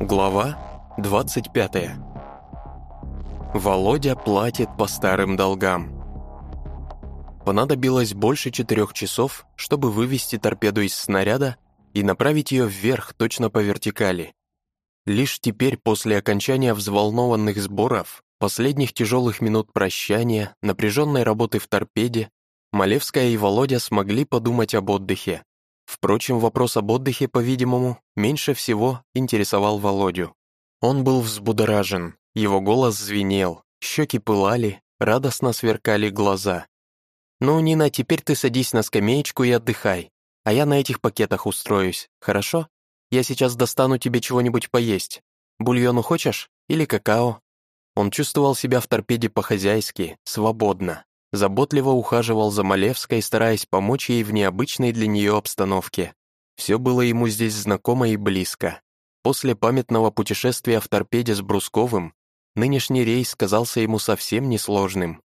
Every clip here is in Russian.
Глава 25 Володя платит по старым долгам. Понадобилось больше четырех часов, чтобы вывести торпеду из снаряда и направить ее вверх точно по вертикали. Лишь теперь, после окончания взволнованных сборов, последних тяжелых минут прощания, напряженной работы в торпеде, Малевская и Володя смогли подумать об отдыхе. Впрочем, вопрос об отдыхе, по-видимому, меньше всего интересовал Володю. Он был взбудоражен, его голос звенел, щеки пылали, радостно сверкали глаза. «Ну, Нина, теперь ты садись на скамеечку и отдыхай, а я на этих пакетах устроюсь, хорошо? Я сейчас достану тебе чего-нибудь поесть. Бульону хочешь? Или какао?» Он чувствовал себя в торпеде по-хозяйски, свободно заботливо ухаживал за Малевской, стараясь помочь ей в необычной для нее обстановке. Все было ему здесь знакомо и близко. После памятного путешествия в торпеде с Брусковым нынешний рейс казался ему совсем несложным.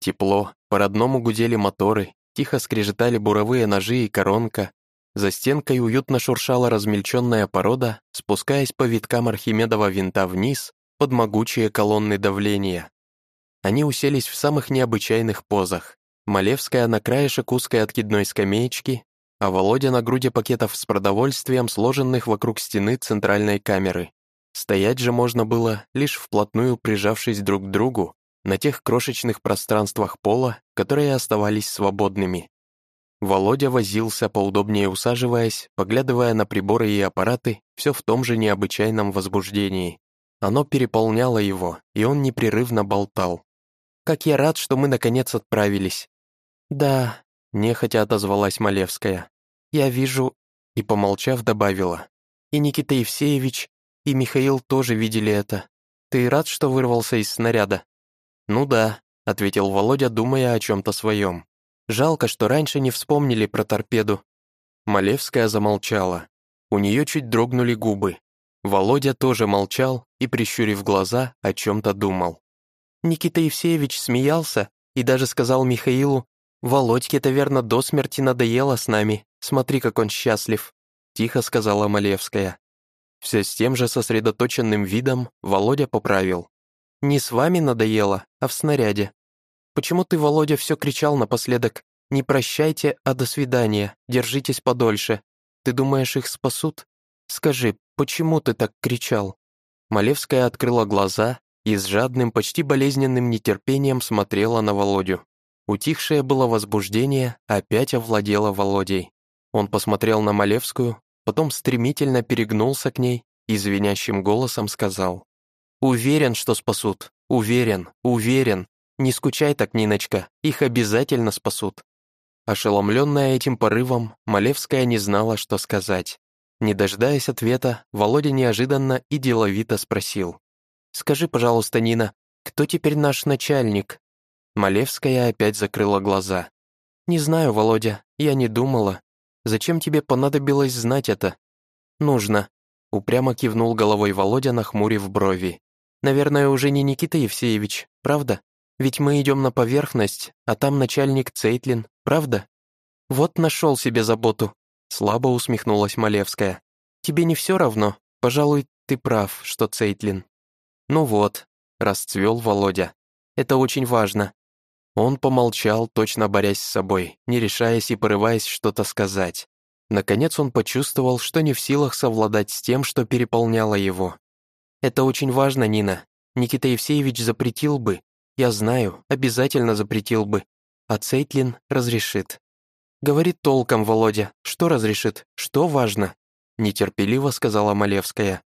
Тепло, по-родному гудели моторы, тихо скрежетали буровые ножи и коронка, за стенкой уютно шуршала размельченная порода, спускаясь по виткам Архимедова винта вниз под могучие колонны давления. Они уселись в самых необычайных позах. Малевская на краешек узкой откидной скамеечки, а Володя на груди пакетов с продовольствием, сложенных вокруг стены центральной камеры. Стоять же можно было, лишь вплотную прижавшись друг к другу, на тех крошечных пространствах пола, которые оставались свободными. Володя возился, поудобнее усаживаясь, поглядывая на приборы и аппараты, все в том же необычайном возбуждении. Оно переполняло его, и он непрерывно болтал. Как я рад, что мы наконец отправились». «Да», — нехотя отозвалась Малевская. «Я вижу...» И, помолчав, добавила. «И Никита Евсеевич, и Михаил тоже видели это. Ты рад, что вырвался из снаряда?» «Ну да», — ответил Володя, думая о чем-то своем. «Жалко, что раньше не вспомнили про торпеду». Малевская замолчала. У нее чуть дрогнули губы. Володя тоже молчал и, прищурив глаза, о чем-то думал. Никита Евсеевич смеялся и даже сказал Михаилу, «Володьке-то, верно, до смерти надоело с нами, смотри, как он счастлив», тихо сказала Малевская. Все с тем же сосредоточенным видом Володя поправил. «Не с вами надоело, а в снаряде. Почему ты, Володя, все кричал напоследок? Не прощайте, а до свидания, держитесь подольше. Ты думаешь, их спасут? Скажи, почему ты так кричал?» Малевская открыла глаза и с жадным, почти болезненным нетерпением смотрела на Володю. Утихшее было возбуждение опять овладело Володей. Он посмотрел на Малевскую, потом стремительно перегнулся к ней и звенящим голосом сказал. «Уверен, что спасут. Уверен, уверен. Не скучай так, Ниночка, их обязательно спасут». Ошеломленная этим порывом, Малевская не знала, что сказать. Не дожидаясь ответа, Володя неожиданно и деловито спросил. Скажи, пожалуйста, Нина, кто теперь наш начальник?» Малевская опять закрыла глаза. «Не знаю, Володя, я не думала. Зачем тебе понадобилось знать это?» «Нужно», — упрямо кивнул головой Володя, нахмурив брови. «Наверное, уже не Никита Евсеевич, правда? Ведь мы идем на поверхность, а там начальник Цейтлин, правда?» «Вот нашел себе заботу», — слабо усмехнулась Малевская. «Тебе не все равно? Пожалуй, ты прав, что Цейтлин». «Ну вот», — расцвел Володя. «Это очень важно». Он помолчал, точно борясь с собой, не решаясь и порываясь что-то сказать. Наконец он почувствовал, что не в силах совладать с тем, что переполняло его. «Это очень важно, Нина. Никита Евсеевич запретил бы. Я знаю, обязательно запретил бы. А Цейтлин разрешит». «Говорит толком, Володя. Что разрешит? Что важно?» Нетерпеливо сказала Малевская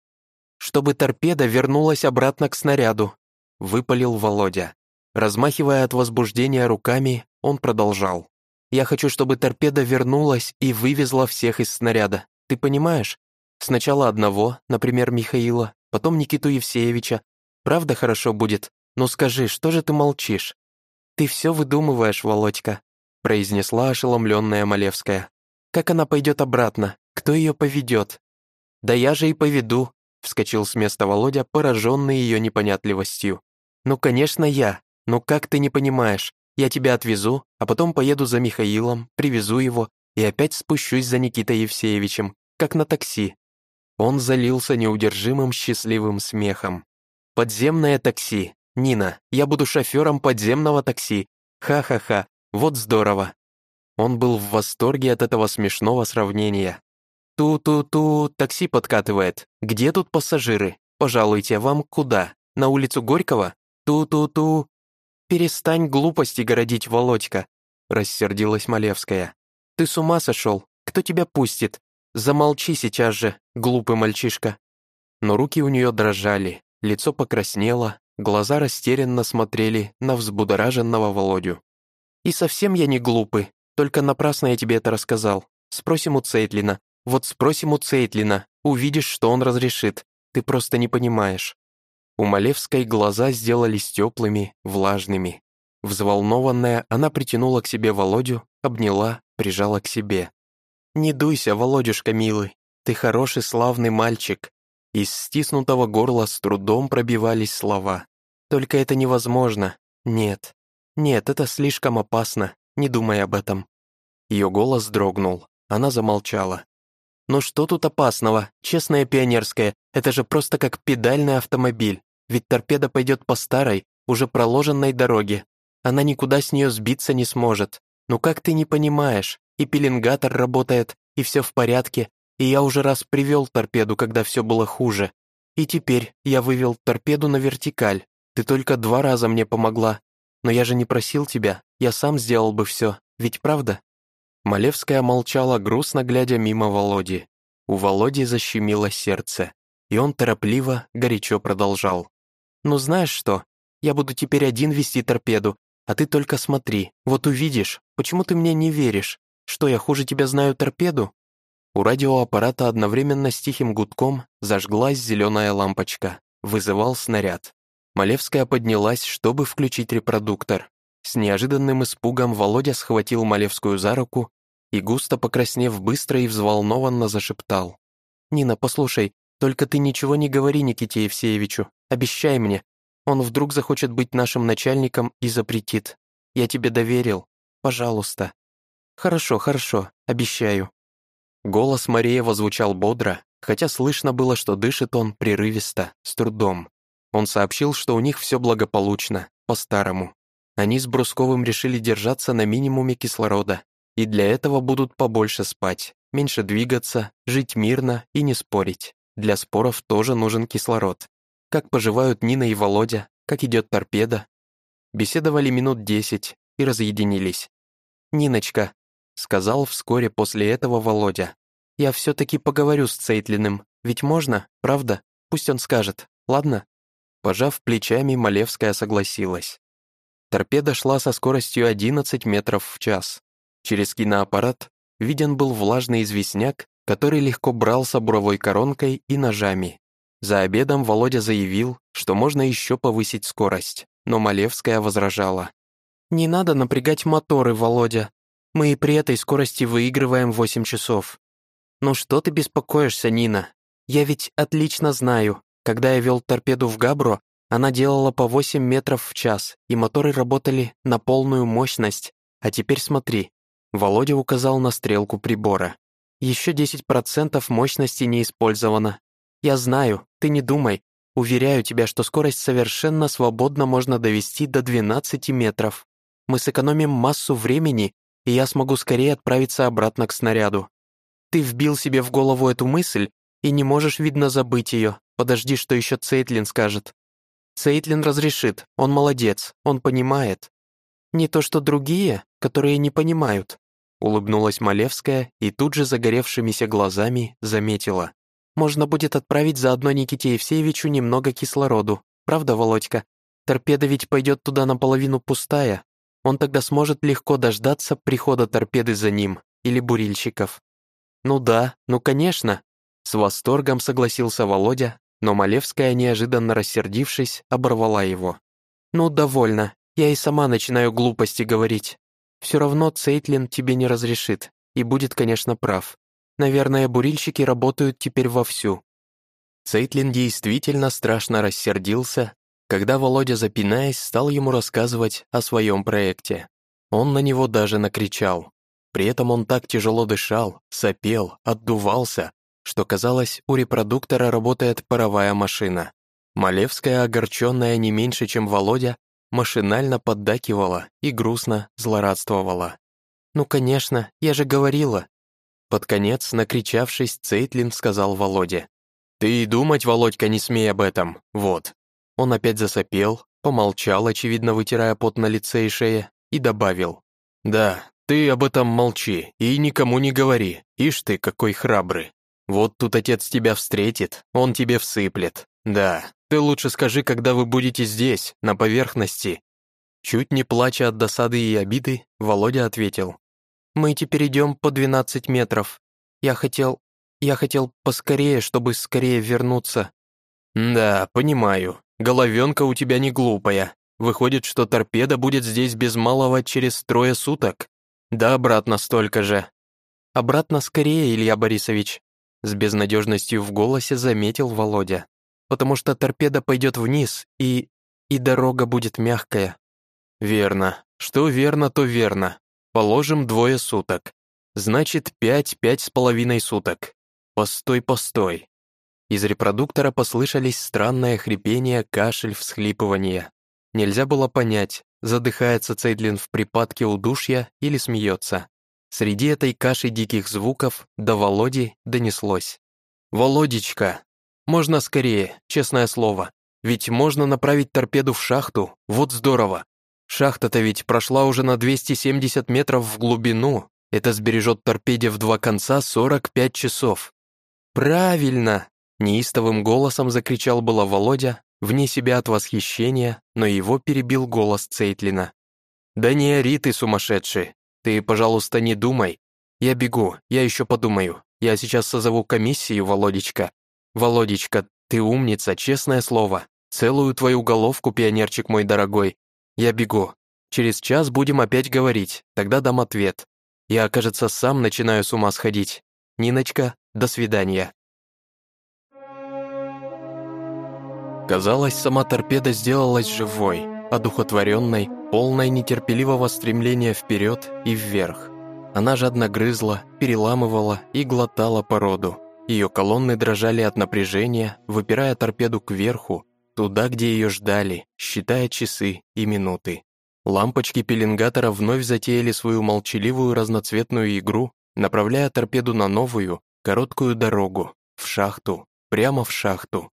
чтобы торпеда вернулась обратно к снаряду», — выпалил Володя. Размахивая от возбуждения руками, он продолжал. «Я хочу, чтобы торпеда вернулась и вывезла всех из снаряда. Ты понимаешь? Сначала одного, например, Михаила, потом Никиту Евсеевича. Правда хорошо будет? Ну скажи, что же ты молчишь?» «Ты все выдумываешь, Володька», — произнесла ошеломленная Малевская. «Как она пойдет обратно? Кто ее поведет?» «Да я же и поведу», Вскочил с места Володя, пораженный ее непонятливостью. «Ну, конечно, я. Ну как ты не понимаешь? Я тебя отвезу, а потом поеду за Михаилом, привезу его и опять спущусь за Никитой Евсеевичем, как на такси». Он залился неудержимым счастливым смехом. «Подземное такси! Нина, я буду шофером подземного такси! Ха-ха-ха, вот здорово!» Он был в восторге от этого смешного сравнения. «Ту-ту-ту, такси подкатывает. Где тут пассажиры? Пожалуйте, вам куда? На улицу Горького? Ту-ту-ту!» «Перестань глупости городить, Володька!» рассердилась Малевская. «Ты с ума сошел? Кто тебя пустит? Замолчи сейчас же, глупый мальчишка!» Но руки у нее дрожали, лицо покраснело, глаза растерянно смотрели на взбудораженного Володю. «И совсем я не глупый, только напрасно я тебе это рассказал. Спросим у Цейтлина. Вот спросим у Цейтлина, увидишь, что он разрешит. Ты просто не понимаешь». У Малевской глаза сделались теплыми, влажными. Взволнованная, она притянула к себе Володю, обняла, прижала к себе. «Не дуйся, Володюшка милый, ты хороший славный мальчик». Из стиснутого горла с трудом пробивались слова. «Только это невозможно. Нет. Нет, это слишком опасно. Не думай об этом». Ее голос дрогнул. Она замолчала. «Ну что тут опасного? Честная пионерская, это же просто как педальный автомобиль. Ведь торпеда пойдет по старой, уже проложенной дороге, она никуда с нее сбиться не сможет. Ну как ты не понимаешь? И пеленгатор работает, и все в порядке, и я уже раз привел торпеду, когда все было хуже. И теперь я вывел торпеду на вертикаль. Ты только два раза мне помогла. Но я же не просил тебя, я сам сделал бы все, ведь правда?» Малевская молчала, грустно глядя мимо Володи. У Володи защемило сердце, и он торопливо, горячо продолжал. «Ну знаешь что, я буду теперь один вести торпеду, а ты только смотри, вот увидишь, почему ты мне не веришь? Что, я хуже тебя знаю торпеду?» У радиоаппарата одновременно с тихим гудком зажглась зеленая лампочка. Вызывал снаряд. Малевская поднялась, чтобы включить репродуктор. С неожиданным испугом Володя схватил Малевскую за руку и, густо покраснев, быстро и взволнованно зашептал. «Нина, послушай, только ты ничего не говори Никите Евсеевичу. Обещай мне, он вдруг захочет быть нашим начальником и запретит. Я тебе доверил. Пожалуйста». «Хорошо, хорошо, обещаю». Голос Мареева звучал бодро, хотя слышно было, что дышит он прерывисто, с трудом. Он сообщил, что у них все благополучно, по-старому. Они с Брусковым решили держаться на минимуме кислорода, и для этого будут побольше спать, меньше двигаться, жить мирно и не спорить. Для споров тоже нужен кислород как поживают Нина и Володя, как идет торпеда. Беседовали минут десять и разъединились. «Ниночка», — сказал вскоре после этого Володя, «я все-таки поговорю с Цейтлиным, ведь можно, правда? Пусть он скажет, ладно?» Пожав плечами, Малевская согласилась. Торпеда шла со скоростью 11 метров в час. Через киноаппарат виден был влажный известняк, который легко брался буровой коронкой и ножами. За обедом Володя заявил, что можно еще повысить скорость, но Малевская возражала. «Не надо напрягать моторы, Володя. Мы и при этой скорости выигрываем 8 часов». «Ну что ты беспокоишься, Нина? Я ведь отлично знаю. Когда я вел торпеду в Габро, она делала по 8 метров в час, и моторы работали на полную мощность. А теперь смотри». Володя указал на стрелку прибора. «Еще 10% мощности не использовано, я знаю, ты не думай. Уверяю тебя, что скорость совершенно свободно можно довести до 12 метров. Мы сэкономим массу времени, и я смогу скорее отправиться обратно к снаряду. Ты вбил себе в голову эту мысль и не можешь, видно, забыть ее. Подожди, что еще Цейтлин скажет. Цейтлин разрешит, он молодец, он понимает. Не то что другие, которые не понимают. Улыбнулась Малевская и тут же загоревшимися глазами заметила. Можно будет отправить заодно Никите Евсеевичу немного кислороду. Правда, Володька? Торпеда ведь пойдет туда наполовину пустая. Он тогда сможет легко дождаться прихода торпеды за ним или бурильщиков. Ну да, ну конечно. С восторгом согласился Володя, но Малевская, неожиданно рассердившись, оборвала его. «Ну, довольно. Я и сама начинаю глупости говорить. Все равно Цейтлин тебе не разрешит, и будет, конечно, прав. Наверное, бурильщики работают теперь вовсю». Цейтлин действительно страшно рассердился, когда Володя, запинаясь, стал ему рассказывать о своем проекте. Он на него даже накричал. При этом он так тяжело дышал, сопел, отдувался, что казалось, у репродуктора работает паровая машина. Малевская, огорченная не меньше, чем Володя, машинально поддакивала и грустно злорадствовала. «Ну, конечно, я же говорила». Под конец, накричавшись, Цейтлин сказал Володе. «Ты и думать, Володька, не смей об этом, вот». Он опять засопел, помолчал, очевидно вытирая пот на лице и шее, и добавил. «Да, ты об этом молчи и никому не говори, ишь ты какой храбрый. Вот тут отец тебя встретит, он тебе всыплет. Да, ты лучше скажи, когда вы будете здесь, на поверхности». Чуть не плача от досады и обиды, Володя ответил. «Мы теперь идем по 12 метров. Я хотел... я хотел поскорее, чтобы скорее вернуться». «Да, понимаю. Головенка у тебя не глупая. Выходит, что торпеда будет здесь без малого через трое суток. Да обратно столько же». «Обратно скорее, Илья Борисович», с безнадежностью в голосе заметил Володя потому что торпеда пойдет вниз, и... и дорога будет мягкая». «Верно. Что верно, то верно. Положим двое суток. Значит, пять, пять с половиной суток. Постой, постой». Из репродуктора послышались странное хрипение, кашель, всхлипывание. Нельзя было понять, задыхается Цейдлин в припадке удушья или смеется. Среди этой каши диких звуков до Володи донеслось. «Володечка, можно скорее, честное слово. Ведь можно направить торпеду в шахту, вот здорово. Шахта-то ведь прошла уже на 270 метров в глубину. Это сбережет торпеде в два конца 45 часов. Правильно! Неистовым голосом закричал было Володя, вне себя от восхищения, но его перебил голос Цейтлина. «Да не ори ты, сумасшедший! Ты, пожалуйста, не думай. Я бегу, я еще подумаю. Я сейчас созову комиссию, Володечка, «Володечка, ты умница, честное слово. Целую твою головку, пионерчик мой дорогой. Я бегу. Через час будем опять говорить, тогда дам ответ. Я, кажется, сам начинаю с ума сходить. Ниночка, до свидания». Казалось, сама торпеда сделалась живой, одухотворенной, полной нетерпеливого стремления вперед и вверх. Она жадно грызла, переламывала и глотала породу. Ее колонны дрожали от напряжения, выпирая торпеду кверху, туда, где ее ждали, считая часы и минуты. Лампочки пеленгатора вновь затеяли свою молчаливую разноцветную игру, направляя торпеду на новую, короткую дорогу, в шахту, прямо в шахту.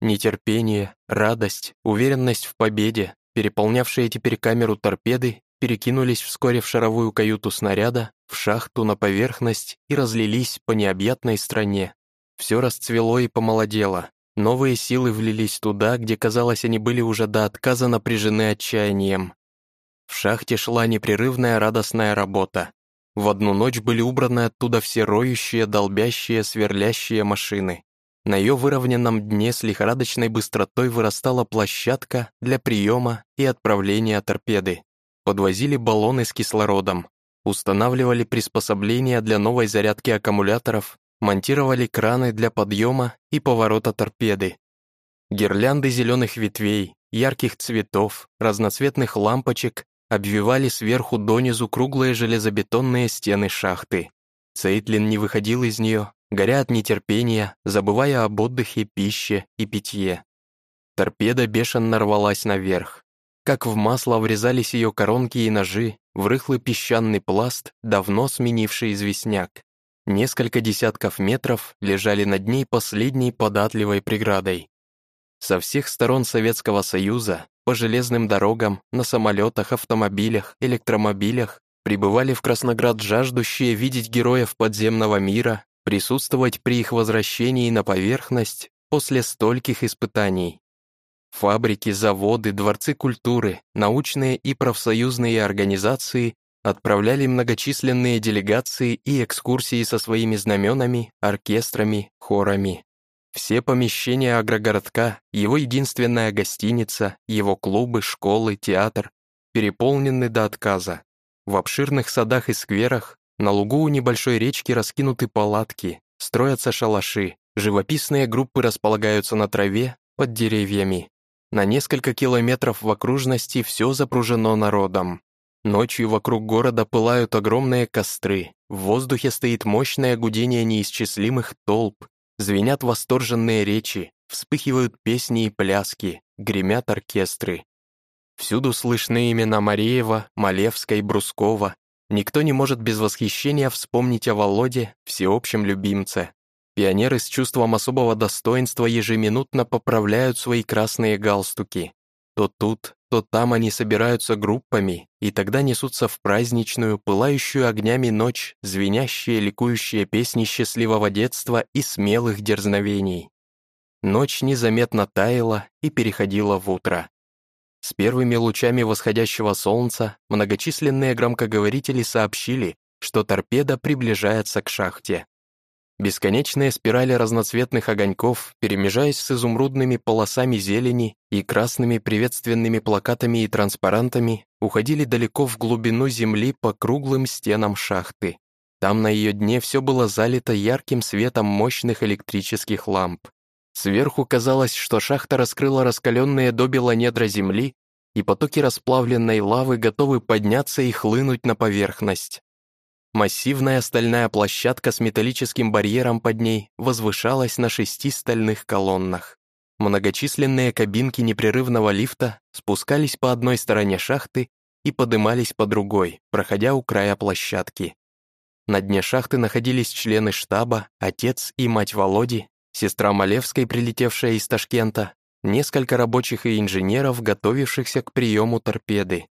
Нетерпение, радость, уверенность в победе, переполнявшие теперь камеру торпеды, перекинулись вскоре в шаровую каюту снаряда, в шахту на поверхность и разлились по необъятной стране. Все расцвело и помолодело. Новые силы влились туда, где, казалось, они были уже до отказа напряжены отчаянием. В шахте шла непрерывная радостная работа. В одну ночь были убраны оттуда все роющие, долбящие, сверлящие машины. На ее выровненном дне с лихорадочной быстротой вырастала площадка для приема и отправления торпеды. Подвозили баллоны с кислородом, устанавливали приспособления для новой зарядки аккумуляторов, монтировали краны для подъема и поворота торпеды. Гирлянды зеленых ветвей, ярких цветов, разноцветных лампочек обвивали сверху донизу круглые железобетонные стены шахты. Цейтлин не выходил из нее, горя от нетерпения, забывая об отдыхе, пище и питье. Торпеда бешено рвалась наверх. Как в масло врезались ее коронки и ножи, в рыхлый песчаный пласт, давно сменивший известняк. Несколько десятков метров лежали над ней последней податливой преградой. Со всех сторон Советского Союза, по железным дорогам, на самолетах, автомобилях, электромобилях прибывали в Красноград жаждущие видеть героев подземного мира, присутствовать при их возвращении на поверхность после стольких испытаний. Фабрики, заводы, дворцы культуры, научные и профсоюзные организации отправляли многочисленные делегации и экскурсии со своими знаменами, оркестрами, хорами. Все помещения агрогородка, его единственная гостиница, его клубы, школы, театр переполнены до отказа. В обширных садах и скверах, на лугу у небольшой речки раскинуты палатки, строятся шалаши, живописные группы располагаются на траве, под деревьями. На несколько километров в окружности все запружено народом. Ночью вокруг города пылают огромные костры, в воздухе стоит мощное гудение неисчислимых толп, звенят восторженные речи, вспыхивают песни и пляски, гремят оркестры. Всюду слышны имена Мареева, Малевска и Брускова. Никто не может без восхищения вспомнить о Володе, всеобщем любимце. Пионеры с чувством особого достоинства ежеминутно поправляют свои красные галстуки. То тут, то там они собираются группами, и тогда несутся в праздничную, пылающую огнями ночь, звенящие, ликующие песни счастливого детства и смелых дерзновений. Ночь незаметно таяла и переходила в утро. С первыми лучами восходящего солнца многочисленные громкоговорители сообщили, что торпеда приближается к шахте. Бесконечные спирали разноцветных огоньков, перемежаясь с изумрудными полосами зелени и красными приветственными плакатами и транспарантами, уходили далеко в глубину земли по круглым стенам шахты. Там на ее дне все было залито ярким светом мощных электрических ламп. Сверху казалось, что шахта раскрыла раскаленные добело недра земли, и потоки расплавленной лавы готовы подняться и хлынуть на поверхность. Массивная стальная площадка с металлическим барьером под ней возвышалась на шести стальных колоннах. Многочисленные кабинки непрерывного лифта спускались по одной стороне шахты и подымались по другой, проходя у края площадки. На дне шахты находились члены штаба, отец и мать Володи, сестра Малевской, прилетевшая из Ташкента, несколько рабочих и инженеров, готовившихся к приему торпеды.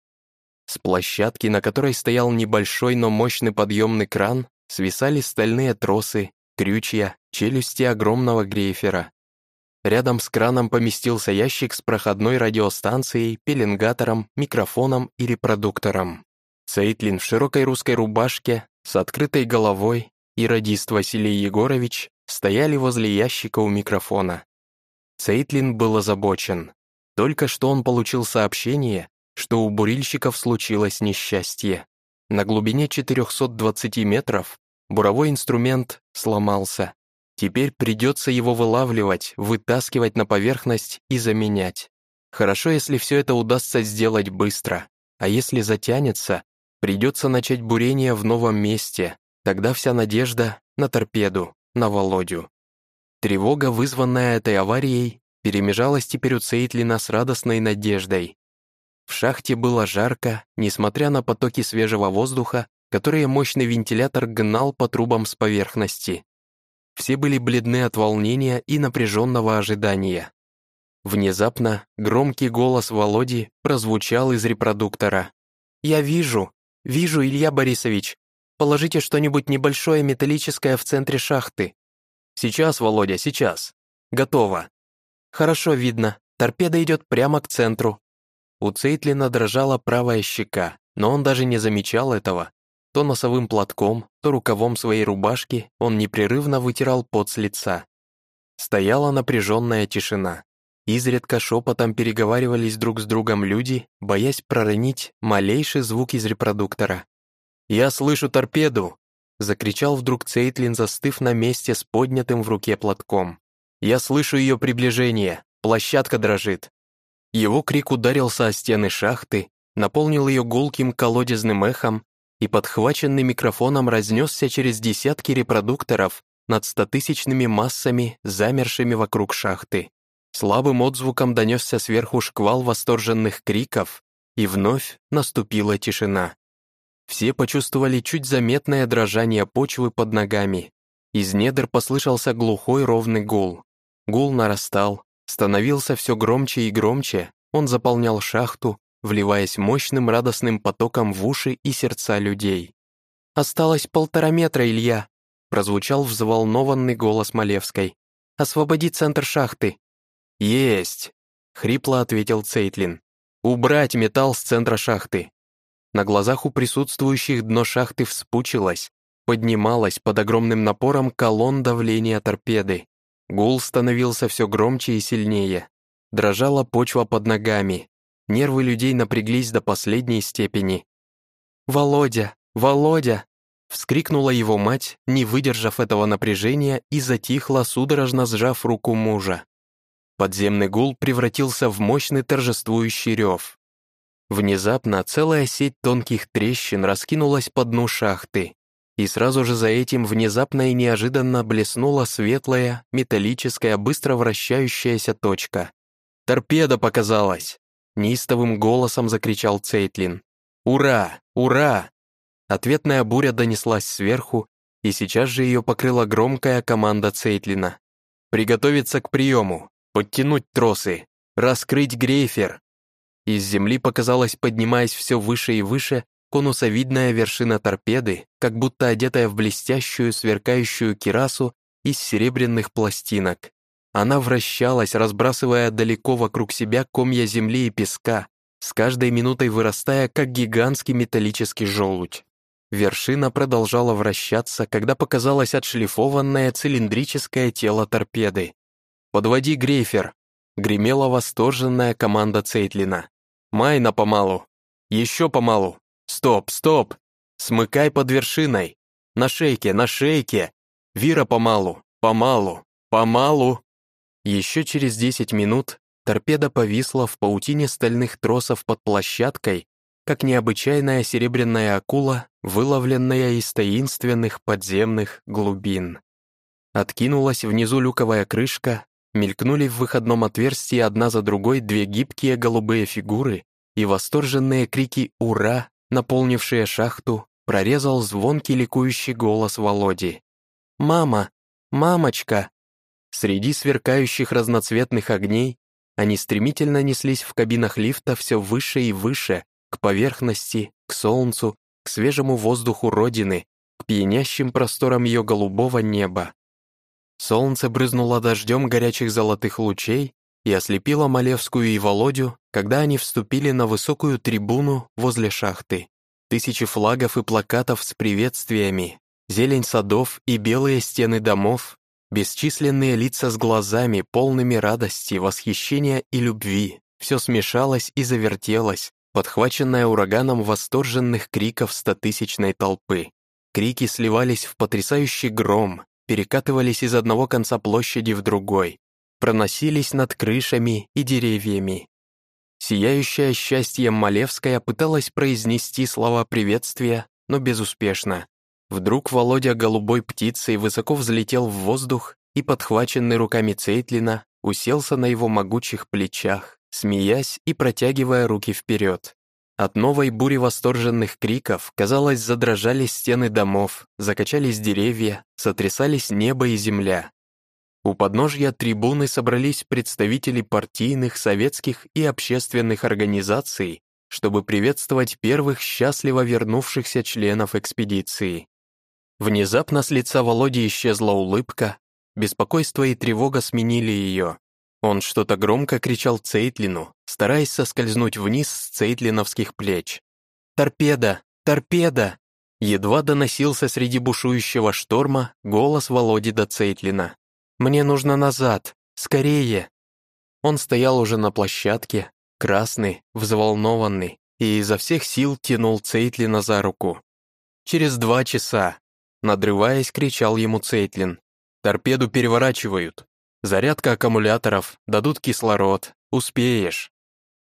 С площадки, на которой стоял небольшой, но мощный подъемный кран, свисали стальные тросы, крючья, челюсти огромного грейфера. Рядом с краном поместился ящик с проходной радиостанцией, пеленгатором, микрофоном и репродуктором. Цейтлин в широкой русской рубашке, с открытой головой и радист Василий Егорович стояли возле ящика у микрофона. Цейтлин был озабочен. Только что он получил сообщение, что у бурильщиков случилось несчастье. На глубине 420 метров буровой инструмент сломался. Теперь придется его вылавливать, вытаскивать на поверхность и заменять. Хорошо, если все это удастся сделать быстро, а если затянется, придется начать бурение в новом месте, тогда вся надежда на торпеду, на Володю. Тревога, вызванная этой аварией, перемежалась теперь у Цейтлина с радостной надеждой. В шахте было жарко, несмотря на потоки свежего воздуха, которые мощный вентилятор гнал по трубам с поверхности. Все были бледны от волнения и напряженного ожидания. Внезапно громкий голос Володи прозвучал из репродуктора. «Я вижу, вижу, Илья Борисович. Положите что-нибудь небольшое металлическое в центре шахты». «Сейчас, Володя, сейчас. Готово». «Хорошо видно. Торпеда идет прямо к центру. У Цейтлина дрожала правая щека, но он даже не замечал этого. То носовым платком, то рукавом своей рубашки он непрерывно вытирал пот с лица. Стояла напряженная тишина. Изредка шепотом переговаривались друг с другом люди, боясь проронить малейший звук из репродуктора. «Я слышу торпеду!» — закричал вдруг Цейтлин, застыв на месте с поднятым в руке платком. «Я слышу ее приближение, площадка дрожит. Его крик ударился о стены шахты, наполнил ее гулким колодезным эхом и, подхваченный микрофоном, разнесся через десятки репродукторов над стотысячными массами, замершими вокруг шахты. Слабым отзвуком донесся сверху шквал восторженных криков, и вновь наступила тишина. Все почувствовали чуть заметное дрожание почвы под ногами. Из недр послышался глухой ровный гул. Гул нарастал, становился все громче и громче, он заполнял шахту, вливаясь мощным радостным потоком в уши и сердца людей. «Осталось полтора метра, Илья!» прозвучал взволнованный голос Малевской. «Освободи центр шахты!» «Есть!» — хрипло ответил Цейтлин. «Убрать металл с центра шахты!» На глазах у присутствующих дно шахты вспучилось, поднималась под огромным напором колонн давления торпеды. Гул становился все громче и сильнее. Дрожала почва под ногами. Нервы людей напряглись до последней степени. «Володя! Володя!» Вскрикнула его мать, не выдержав этого напряжения, и затихла, судорожно сжав руку мужа. Подземный гул превратился в мощный торжествующий рев. Внезапно целая сеть тонких трещин раскинулась по дну шахты, и сразу же за этим внезапно и неожиданно блеснула светлая, металлическая, быстро вращающаяся точка. «Торпеда показалась!» — неистовым голосом закричал Цейтлин. «Ура! Ура!» Ответная буря донеслась сверху, и сейчас же ее покрыла громкая команда Цейтлина. «Приготовиться к приему! Подтянуть тросы! Раскрыть грейфер!» Из земли показалась, поднимаясь все выше и выше, конусовидная вершина торпеды, как будто одетая в блестящую, сверкающую кирасу из серебряных пластинок. Она вращалась, разбрасывая далеко вокруг себя комья земли и песка, с каждой минутой вырастая, как гигантский металлический желудь. Вершина продолжала вращаться, когда показалось отшлифованное цилиндрическое тело торпеды. «Подводи грейфер!» — гремела восторженная команда Цейтлина. Майна помалу. Еще помалу. Стоп, стоп. Смыкай под вершиной. На шейке, на шейке. Вира помалу, помалу, помалу. Еще через 10 минут торпеда повисла в паутине стальных тросов под площадкой, как необычайная серебряная акула, выловленная из таинственных подземных глубин. Откинулась внизу люковая крышка, Мелькнули в выходном отверстии одна за другой две гибкие голубые фигуры, и восторженные крики «Ура!», наполнившие шахту, прорезал звонкий ликующий голос Володи. «Мама! Мамочка!» Среди сверкающих разноцветных огней они стремительно неслись в кабинах лифта все выше и выше, к поверхности, к солнцу, к свежему воздуху Родины, к пьянящим просторам ее голубого неба. Солнце брызнуло дождем горячих золотых лучей и ослепило Малевскую и Володю, когда они вступили на высокую трибуну возле шахты. Тысячи флагов и плакатов с приветствиями, зелень садов и белые стены домов, бесчисленные лица с глазами, полными радости, восхищения и любви. Все смешалось и завертелось, подхваченное ураганом восторженных криков стотысячной толпы. Крики сливались в потрясающий гром, перекатывались из одного конца площади в другой, проносились над крышами и деревьями. Сияющая счастьем Малевская пыталась произнести слова приветствия, но безуспешно. Вдруг Володя голубой птицей высоко взлетел в воздух и, подхваченный руками Цейтлина, уселся на его могучих плечах, смеясь и протягивая руки вперед. От новой бури восторженных криков, казалось, задрожали стены домов, закачались деревья, сотрясались небо и земля. У подножья трибуны собрались представители партийных, советских и общественных организаций, чтобы приветствовать первых счастливо вернувшихся членов экспедиции. Внезапно с лица Володи исчезла улыбка, беспокойство и тревога сменили ее. Он что-то громко кричал Цейтлину, стараясь соскользнуть вниз с цейтлиновских плеч. «Торпеда! Торпеда!» Едва доносился среди бушующего шторма голос Володи до Цейтлина. «Мне нужно назад! Скорее!» Он стоял уже на площадке, красный, взволнованный, и изо всех сил тянул Цейтлина за руку. «Через два часа!» Надрываясь, кричал ему Цейтлин. «Торпеду переворачивают! Зарядка аккумуляторов, дадут кислород, успеешь».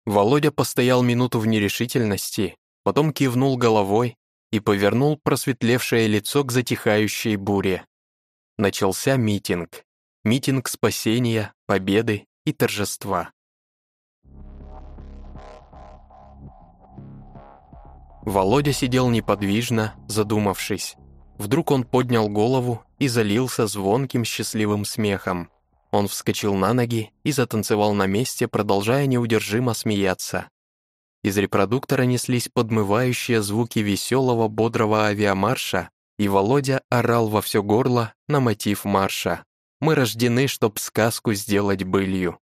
Володя постоял минуту в нерешительности, потом кивнул головой и повернул просветлевшее лицо к затихающей буре. Начался митинг. Митинг спасения, победы и торжества. Володя сидел неподвижно, задумавшись. Вдруг он поднял голову и залился звонким счастливым смехом. Он вскочил на ноги и затанцевал на месте, продолжая неудержимо смеяться. Из репродуктора неслись подмывающие звуки веселого, бодрого авиамарша, и Володя орал во все горло на мотив марша. «Мы рождены, чтоб сказку сделать былью».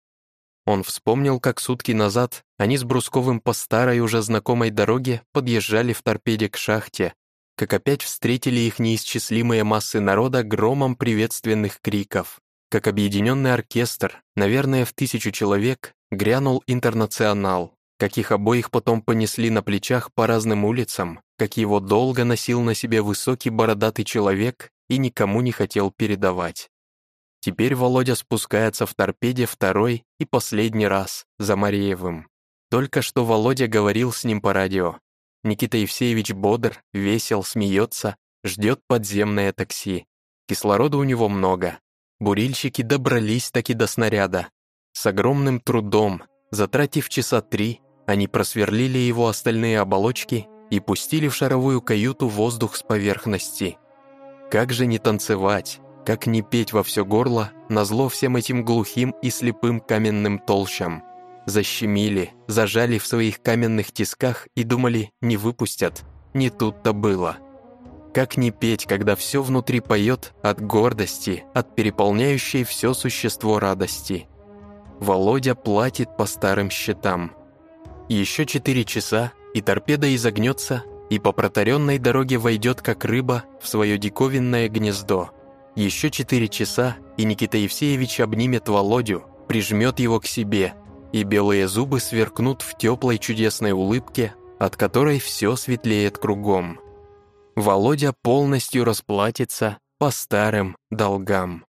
Он вспомнил, как сутки назад они с Брусковым по старой уже знакомой дороге подъезжали в торпеде к шахте, как опять встретили их неисчислимые массы народа громом приветственных криков как объединенный оркестр, наверное, в тысячу человек, грянул интернационал, как их обоих потом понесли на плечах по разным улицам, как его долго носил на себе высокий бородатый человек и никому не хотел передавать. Теперь Володя спускается в торпеде второй и последний раз за Мареевым. Только что Володя говорил с ним по радио. Никита Евсеевич бодр, весел, смеется, ждет подземное такси. Кислорода у него много. Бурильщики добрались таки до снаряда. С огромным трудом, затратив часа три, они просверлили его остальные оболочки и пустили в шаровую каюту воздух с поверхности. Как же не танцевать, как не петь во все горло, назло всем этим глухим и слепым каменным толщам. Защемили, зажали в своих каменных тисках и думали, не выпустят. Не тут-то было. Как не петь, когда все внутри поет от гордости, от переполняющей все существо радости. Володя платит по старым счетам. Еще четыре часа, и торпеда изогнется, и по протаренной дороге войдет, как рыба, в свое диковинное гнездо. Еще четыре часа, и Никита Евсеевич обнимет Володю, прижмет его к себе, и белые зубы сверкнут в теплой чудесной улыбке, от которой все светлеет кругом. Володя полностью расплатится по старым долгам.